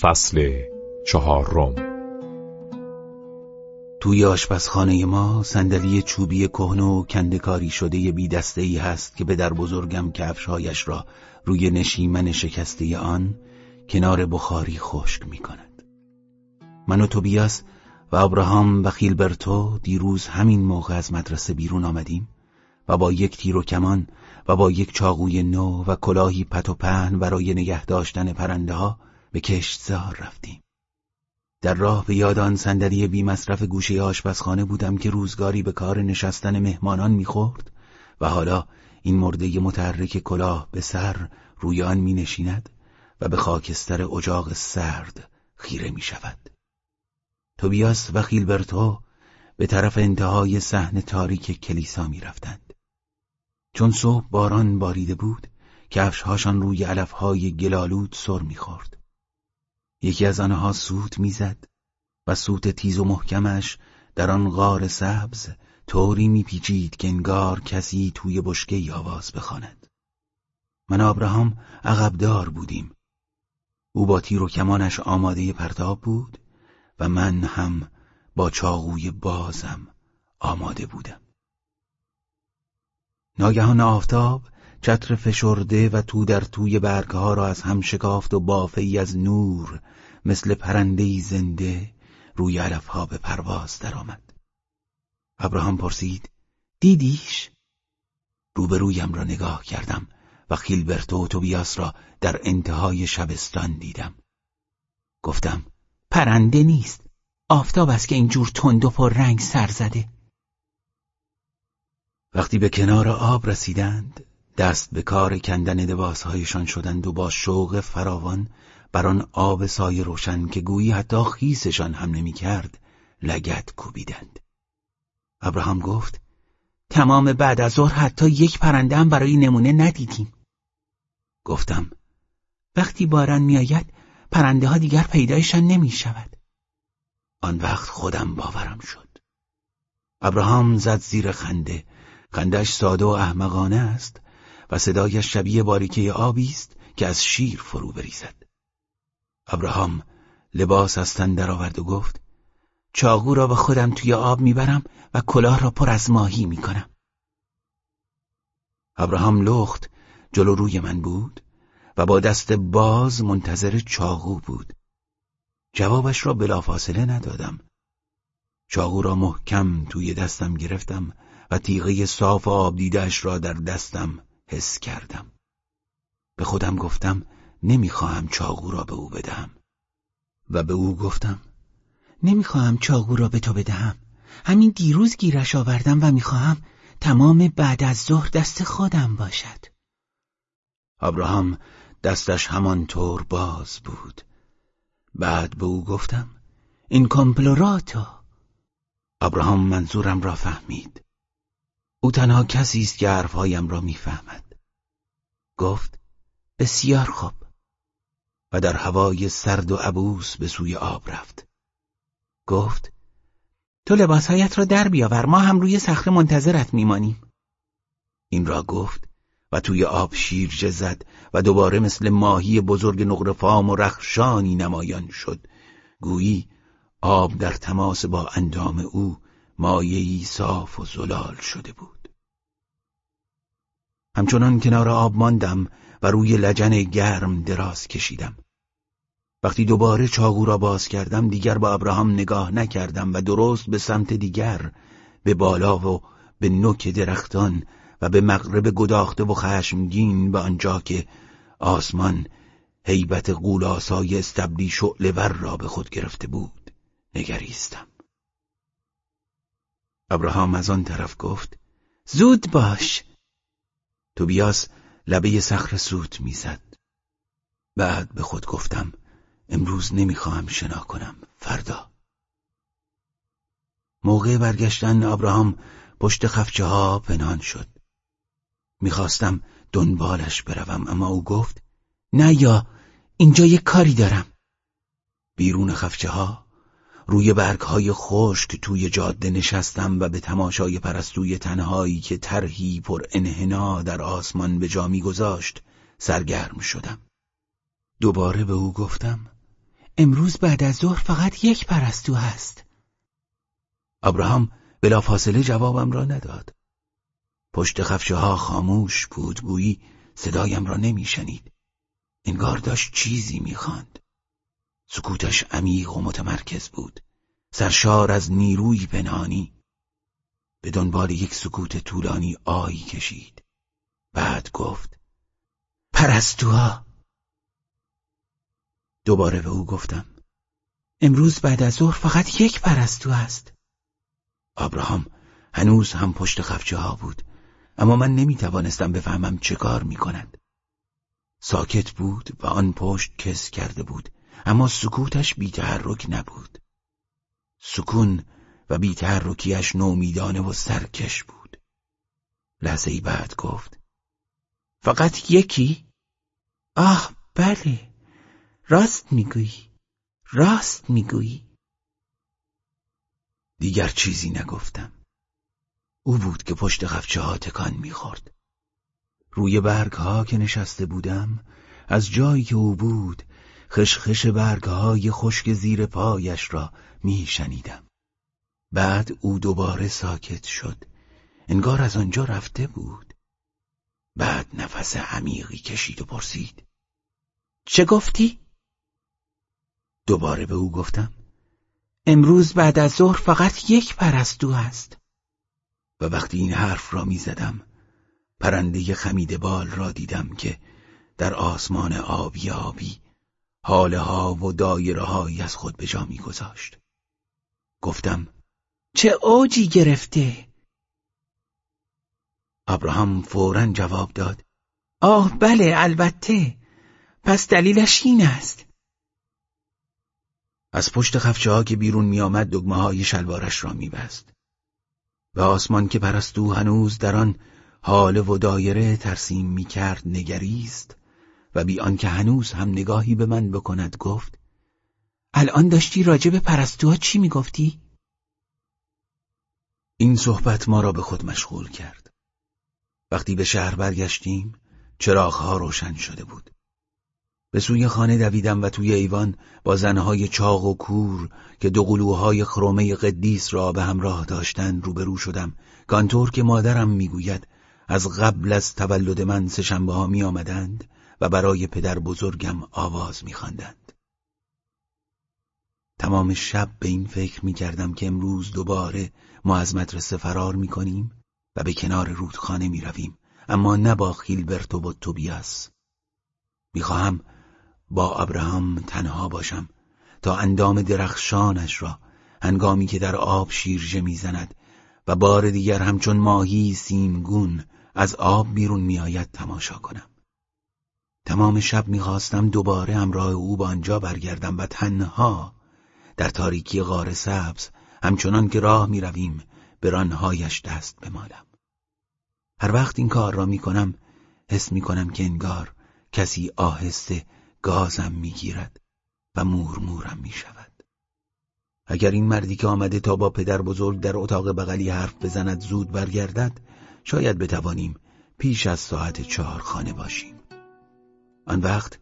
فصل چهارم توی آشپزخانه ما صندلی چوبی کهنه و کندکاری شده بی دسته ای هست که به در بزرگم کفشهایش را روی نشیمن شکسته آن کنار بخاری خشک می کند. من و توبیاس و ابراهام و خیلبرتو دیروز همین موقع از مدرسه بیرون آمدیم و با یک تیر و کمان و با یک چاقوی نو و کلاهی پت و پهن برای نگه داشتن پرنده ها به کشتزار رفتیم. در راه به یاد آن صندلی بی مصرف گوشه آشپزخانه بودم که روزگاری به کار نشستن مهمانان می‌خورد و حالا این مرده متحرک کلاه به سر روی آن می نشیند و به خاکستر اجاق سرد خیره می شود. توبیاس و خیلبرتو به طرف انتهای صحن تاریک کلیسا می رفتند. چون صبح باران باریده بود کفشهاشان روی علفهای گلالود سر می‌خورد. یکی از آنها سوت می‌زد و سوت تیز و محکمش در آن غار سبز طوری میپیچید که انگار کسی توی بشکه آواز بخواند. من ابراهام عقبدار بودیم. او با تیر و کمانش آماده پرتاب بود و من هم با چاقوی بازم آماده بودم. ناگهان آفتاب چتر فشرده و تو در توی برگها را از هم شکافت و بافه ای از نور مثل پرنده زنده روی علفها به پرواز درآمد. ابراهام پرسید دیدیش؟ روبرویم را نگاه کردم و خیلبرتو و توبیاس را در انتهای شبستان دیدم. گفتم پرنده نیست آفتاب است که اینجور تند و پر رنگ سر زده. وقتی به کنار آب رسیدند دست به کار کندن لباسهایشان شدند و با شوق فراوان بر آن آب سایه روشن که گویی حتی خیسشان هم نمی کرد لگت کوبیدند. ابراهام گفت تمام بعد از ظهر حتی یک پرنده هم برای نمونه ندیدیم. گفتم وقتی باران میآید پرنده ها دیگر پیدایشان نمی شود آن وقت خودم باورم شد. ابراهام زد زیر خنده. خندش ساده و احمقانه است. و صدایش شبیه باریکه آبی است که از شیر فرو بریزد. ابراهام لباس از تن درآورد و گفت چاقو را به خودم توی آب می‌برم و کلاه را پر از ماهی می‌کنم. ابراهام لخت جلو روی من بود و با دست باز منتظر چاقو بود. جوابش را بلافاصله ندادم. چاقو را محکم توی دستم گرفتم و تیغه صاف آب دیدش را در دستم حس کردم. به خودم گفتم نمی‌خواهم چاقو را به او بدهم. و به او گفتم نمی‌خواهم چاقو را به تو بدهم. همین دیروز گیرش آوردم و می‌خواهم تمام بعد از ظهر دست خودم باشد. ابراهام دستش همانطور باز بود. بعد به او گفتم این کامپلوراتو. ابراهام منظورم را فهمید. او تنها کسی است که حرفهایم را می‌فهمد. گفت بسیار خوب. و در هوای سرد و عبوس به سوی آب رفت. گفت تو لباسهایت را در بیاور ما هم روی صخره منتظرت میمانیم. این را گفت و توی آب شیرجه زد و دوباره مثل ماهی بزرگ نقرفام و رخشانی نمایان شد. گویی آب در تماس با اندام او مایهی صاف و زلال شده بود. همچنان کنار آب ماندم و روی لجن گرم دراز کشیدم. وقتی دوباره چاقو را باز کردم دیگر با ابراهام نگاه نکردم و درست به سمت دیگر به بالا و به نوک درختان و به مغرب گداخته و خشمگین به آنجا که آسمان هیبت قولاسای استبلی شعلور را به خود گرفته بود نگریستم. ابراهام از آن طرف گفت زود باش توبیاس لبه صخر سوت می‌زد. بعد به خود گفتم امروز نمی‌خواهم شنا کنم فردا. موقع برگشتن ابراهام پشت خفچه ها پنهان شد. می‌خواستم دنبالش بروم اما او گفت نه یا اینجا یه کاری دارم. بیرون خفچه ها روی برگهای خشک توی جاده نشستم و به تماشای پرستوی تنهایی که طرحی پر انحنا در آسمان به جا میگذاشت سرگرم شدم. دوباره به او گفتم امروز بعد از ظهر فقط یک پرستو هست. ابراهام بلافاصله جوابم را نداد. پشت خفشه ها خاموش بود گویی صدایم را نمیشنید. انگار داشت چیزی می‌خواند. سکوتش عمیق و متمرکز بود. سرشار از نیروی پنهانی به دنبال یک سکوت طولانی آیی کشید. بعد گفت پرستوها. دوباره به او گفتم امروز بعد از ظهر فقط یک پرستو است. آبراهام هنوز هم پشت خفچه ها بود اما من نمی توانستم بفهمم چه کار می کند. ساکت بود و آن پشت کس کرده بود. اما سکوتش بیتحرک نبود. سکون و بیتحرکیش نومیدانه و سرکش بود. لحظه ای بعد گفت فقط یکی؟ آه بله. راست می‌گویی. راست می‌گویی. دیگر چیزی نگفتم. او بود که پشت خفچه ها تکان می‌خورد. روی برگ ها که نشسته بودم از جایی که او بود خشخش برگ های خشک زیر پایش را میشنیدم. بعد او دوباره ساکت شد. انگار از آنجا رفته بود. بعد نفس عمیقی کشید و پرسید. چه گفتی؟ دوباره به او گفتم. امروز بعد از ظهر فقط یک پرستو است و وقتی این حرف را می زدم پرنده خمید بال را دیدم که در آسمان آبی آبی حاله ها و دایره های از خود به جا می گذاشت. گفتم چه اوجی گرفته ابراهام فورا جواب داد آه بله البته پس دلیلش این است از پشت خفچه ها که بیرون می آمد دگمه های شلوارش را می بست. و آسمان که پرستو هنوز در آن حال و دایره ترسیم می کرد نگریست و بی آنکه هنوز هم نگاهی به من بکند گفت الان داشتی راجع به پرستوها چی می‌گفتی؟ این صحبت ما را به خود مشغول کرد. وقتی به شهر برگشتیم چراغها روشن شده بود. به سوی خانه دویدم و توی ایوان با زنهای چاق و کور که دو قلوهای خرومه قدیس را به همراه داشتند روبرو شدم. کانتور که مادرم می‌گوید از قبل از تولد من سه شنبه ها می آمدند و برای پدر بزرگم آواز می خواندند. تمام شب به این فکر می کردم که امروز دوباره ما از مدرسه فرار می کنیم و به کنار رودخانه می رویم اما نه با خیلبرتو و توبیاس می خواهم با ابراهام تنها باشم تا اندام درخشانش را هنگامی که در آب شیرجه می‌زند و بار دیگر همچون ماهی سیمگون از آب بیرون میآید تماشا کنم تمام شب می‌خواستم دوباره همراه او با آنجا برگردم و تنها در تاریکی غار سبز همچنان که راه می‌رویم به رانهایش دست بمالم. هر وقت این کار را می‌کنم حس می‌کنم که انگار کسی آهسته گازم می‌گیرد و مورمورم می‌شود. اگر این مردی که آمده تا با پدر بزرگ در اتاق بغلی حرف بزند زود برگردد شاید بتوانیم پیش از ساعت چهار خانه باشیم. آن وقت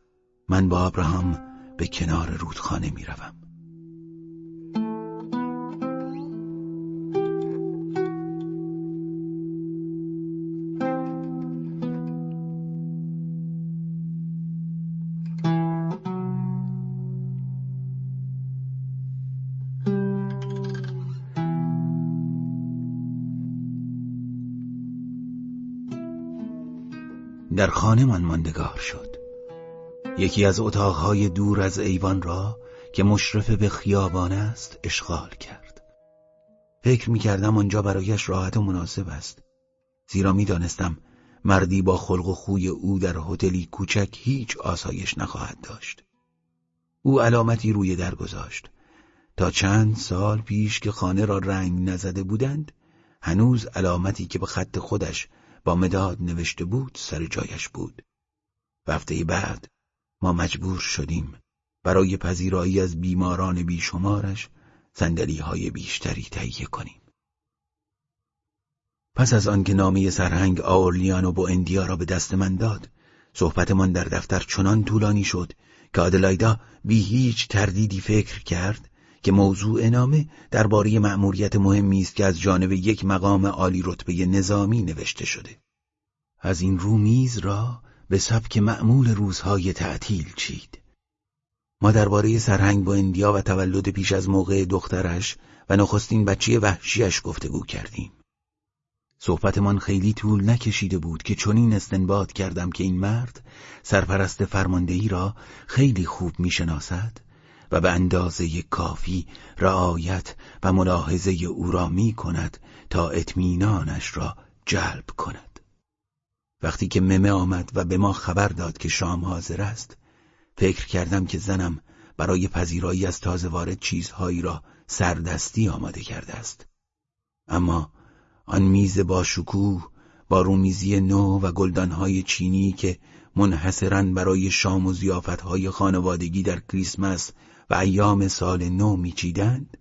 من با ابراهام به کنار رودخانه می‌روم در خانه من ماندگار شد. یکی از اتاقهای دور از ایوان را که مشرف به خیابان است اشغال کرد. فکر می کردم آنجا برایش راحت و مناسب است. زیرا می دانستم مردی با خلق و خوی او در هتلی کوچک هیچ آسایش نخواهد داشت. او علامتی روی در گذاشت. تا چند سال پیش که خانه را رنگ نزده بودند هنوز علامتی که به خط خودش با مداد نوشته بود سر جایش بود. هفته بعد ما مجبور شدیم برای پذیرایی از بیماران بیشمارش سندلی های بیشتری تهیه کنیم. پس از آنکه نامه سرهنگ آورلیان و با اندیا را به دست من داد، صحبتمان در دفتر چنان طولانی شد که آدلایدا بی هیچ تردیدی فکر کرد که موضوع نامه درباره مأموریت مهمی است که از جانب یک مقام عالی رتبه نظامی نوشته شده. از این رو میز را به سبک معمول روزهای تعطیل چید. ما درباره سرهنگ با اندیا و تولد پیش از موقع دخترش و نخستین بچه وحشیش گفتگو کردیم. صحبتمان خیلی طول نکشیده بود که چنین استنباط کردم که این مرد سرپرست فرماندهی را خیلی خوب می‌شناسد و به اندازه کافی رعایت و ملاحظه او را می کند تا اطمینانش را جلب کند وقتی که ممه آمد و به ما خبر داد که شام حاضر است فکر کردم که زنم برای پذیرایی از تازه وارد چیزهایی را سردستی آماده کرده است. اما آن میز با شکوه با رومیزی نو و گلدانهای چینی که منحصرا برای شام و زیافتهای خانوادگی در کریسمس و ایام سال نو میچیدند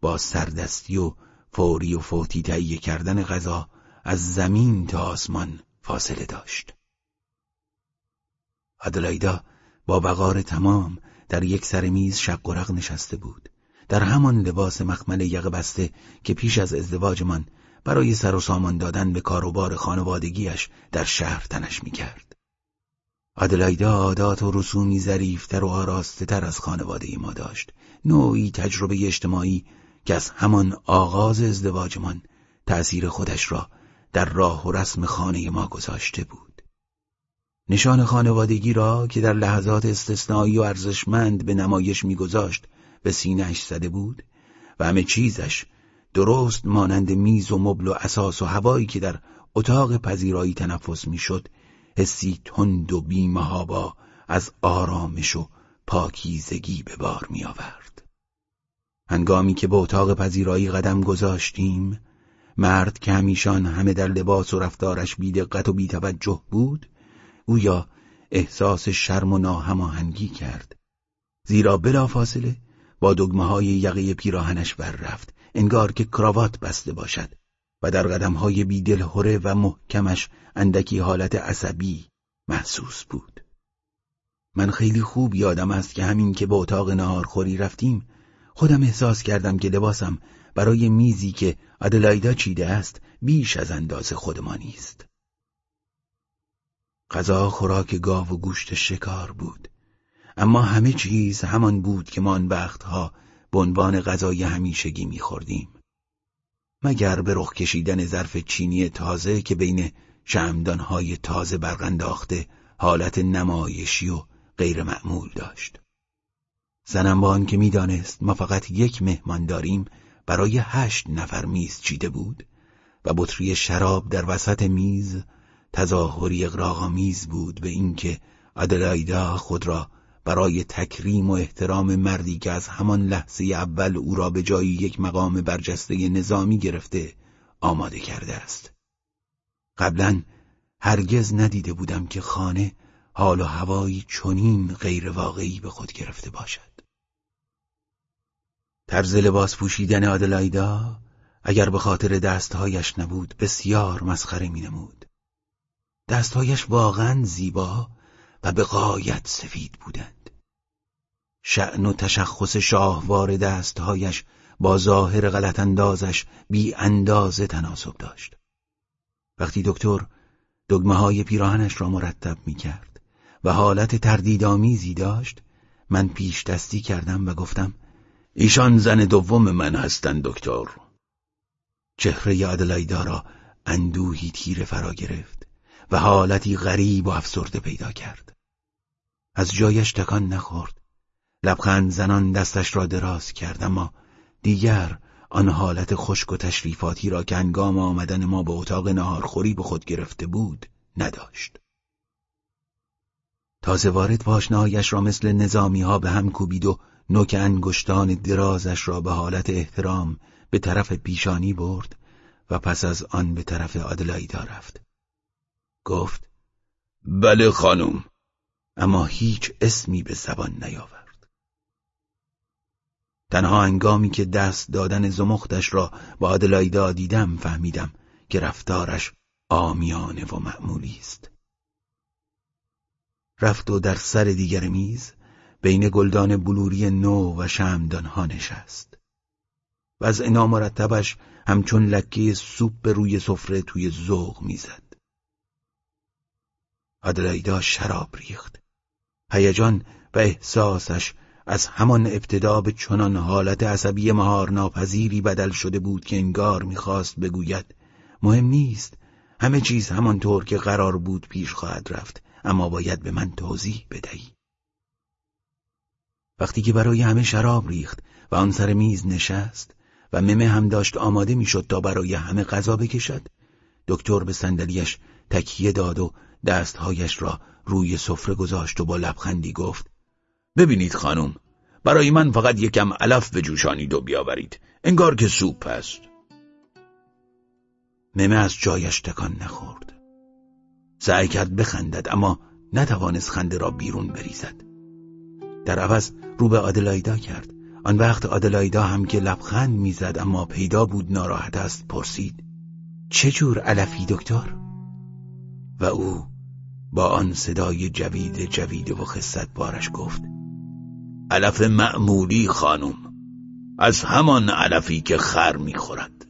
با سردستی و فوری و فوتی تهیه کردن غذا از زمین تا آسمان فاصله داشت ادلایدا با وقار تمام در یک سر میز شق و نشسته بود در همان لباس مخمل یقه بسته که پیش از ازدواجمان برای سر و سامان دادن به کاروبار خانوادگیش در شهر تنش می‌کرد. آدلایدا عادات و رسومی ظریفتر و آراسته تر از خانواده ما داشت. نوعی تجربه اجتماعی که از همان آغاز ازدواجمان تأثیر خودش را در راه و رسم خانه ما گذاشته بود. نشان خانوادگی را که در لحظات استثنایی و ارزشمند به نمایش میگذاشت به سینهش زده بود و همه چیزش درست مانند میز و مبل و اساس و هوایی که در اتاق پذیرایی تنفس می‌شد حسی تند و بیمهابا از آرامش و پاکیزگی به بار می آورد. هنگامی که به اتاق پذیرایی قدم گذاشتیم مرد که همیشان همه در لباس و رفتارش بیدقت و بیتوجه بود یا احساس شرم و ناهماهنگی کرد. زیرا بلافاصله با دگمه های یقه پیراهنش بر رفت انگار که کراوات بسته باشد و در قدمهای بیدلهوره و محکمش اندکی حالت عصبی محسوس بود. من خیلی خوب یادم است که همین که به اتاق نهارخوری رفتیم خودم احساس کردم که لباسم برای میزی که ادلایدا چیده است بیش از اندازه خودمانی است. غذا خوراک گاو و گوشت شکار بود. اما همه چیز همان بود که ما آن وقتها به عنوان غذای همیشگی میخوردیم. مگر به رخ کشیدن ظرف چینی تازه که بین شمدانهای تازه برقنداخته حالت نمایشی و غیر معمول داشت. زنم با آنکه می‌دانست ما فقط یک مهمان داریم برای هشت نفر میز چیده بود و بطری شراب در وسط میز تظاهری اقراغامیز بود به اینکه ادلایدا خود را برای تکریم و احترام مردی که از همان لحظه اول او را به جایی یک مقام برجسته نظامی گرفته آماده کرده است. قبلا هرگز ندیده بودم که خانه حال و هوایی چنین غیر واقعی به خود گرفته باشد. طرز لباس پوشیدن آدلایدا اگر به خاطر دستهایش نبود بسیار مسخره می نمود دستهایش واقعا زیبا و به قایت سفید بودند. شعن و تشخص شاهوار دستهایش با ظاهر غلط اندازش بی اندازه تناسب داشت. وقتی دکتر دگمه های پیراهنش را مرتب می کرد و حالت تردیدآمیزی داشت من پیش دستی کردم و گفتم ایشان زن دوم من هستند دکتر. چهره ادلایدا را اندوهی تیر فرا گرفت و حالتی غریب و افسرده پیدا کرد. از جایش تکان نخورد. لبخند زنان دستش را دراز کرد اما دیگر آن حالت خشک و تشریفاتی را که انگام آمدن ما به اتاق نهارخوری به خود گرفته بود نداشت. تازه وارد پاشنهایش را مثل نظامی ها به هم کوبید و نوک انگشتان درازش را به حالت احترام به طرف پیشانی برد و پس از آن به طرف آدلایدا رفت. گفت بله خانم. اما هیچ اسمی به زبان نیاورد. تنها انگامی که دست دادن زمختش را با آدلایدا دیدم فهمیدم که رفتارش آمیانه و معمولی است. رفت و در سر دیگر میز بین گلدان بلوری نو و شمدانها نشست. وضع نامرتبش همچون لکه سوپ به روی سفره توی ذوق می‌زد. آدلایدا شراب ریخت. هیجان و احساسش از همان ابتدا به چنان حالت عصبی مهار ناپذیری بدل شده بود که انگار می‌خواست بگوید مهم نیست. همه چیز همانطور که قرار بود پیش خواهد رفت اما باید به من توضیح بدهی. وقتی که برای همه شراب ریخت و آن سر میز نشست و ممه هم داشت آماده می‌شد تا برای همه غذا بکشد دکتر به صندلیاش تکیه داد و دستهایش را روی سفره گذاشت و با لبخندی گفت ببینید خانم برای من فقط یکم علف به جوشانید و بیاورید انگار که سوپ است ممه از جایش تکان نخورد. سعی کرد بخندد اما نتوانست خنده را بیرون بریزد. در عوض رو به آدلایدا کرد. آن وقت آدلایدا هم که لبخند می‌زد اما پیدا بود ناراحت است پرسید چه جور علفی دکتر؟ و او با آن صدای جوید جوید و خصت بارش گفت علف معمولی خانم از همان علفی که خر می‌خورد.